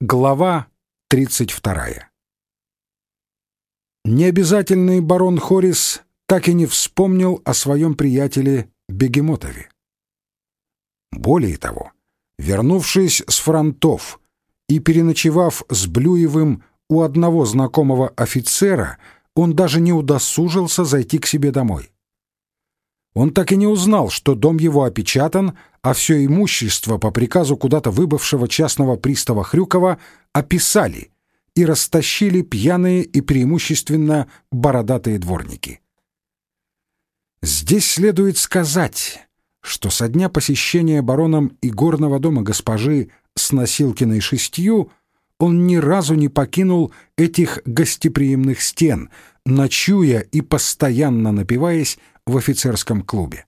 Глава 32. Необязательный барон Хорис так и не вспомнил о своем приятеле Бегемотове. Более того, вернувшись с фронтов и переночевав с Блюевым у одного знакомого офицера, он даже не удосужился зайти к себе домой. Он так и не узнал, что дом его опечатан, а все имущество по приказу куда-то выбывшего частного пристава Хрюкова описали и растащили пьяные и преимущественно бородатые дворники. Здесь следует сказать, что со дня посещения бароном игорного дома госпожи с Носилкиной шестью он ни разу не покинул этих гостеприимных стен, ночуя и постоянно напиваясь в офицерском клубе.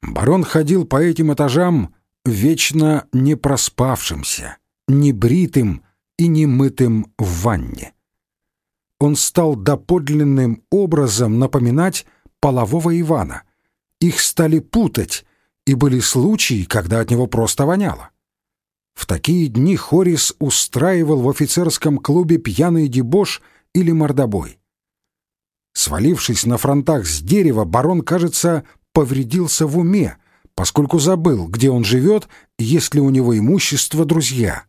Барон ходил по этим этажам вечно не проспавшимся, небритым и немытым в ванне. Он стал доподлинным образом напоминать полового Ивана. Их стали путать, и были случаи, когда от него просто воняло. В такие дни Хорис устраивал в офицерском клубе пьяный дебош или мордобой. Свалившись на фронтах с дерева, барон, кажется, повредился в уме, поскольку забыл, где он живет, есть ли у него имущество, друзья.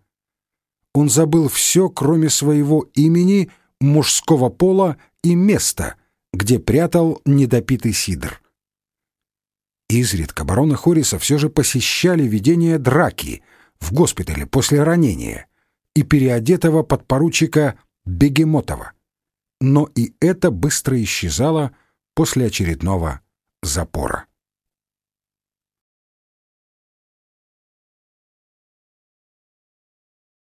Он забыл все, кроме своего имени, мужского пола и места, где прятал недопитый сидр. Изредка барона Хориса все же посещали видения драки в госпитале после ранения и переодетого подпоручика Бегемотова но и это быстро исчезало после очередного запора.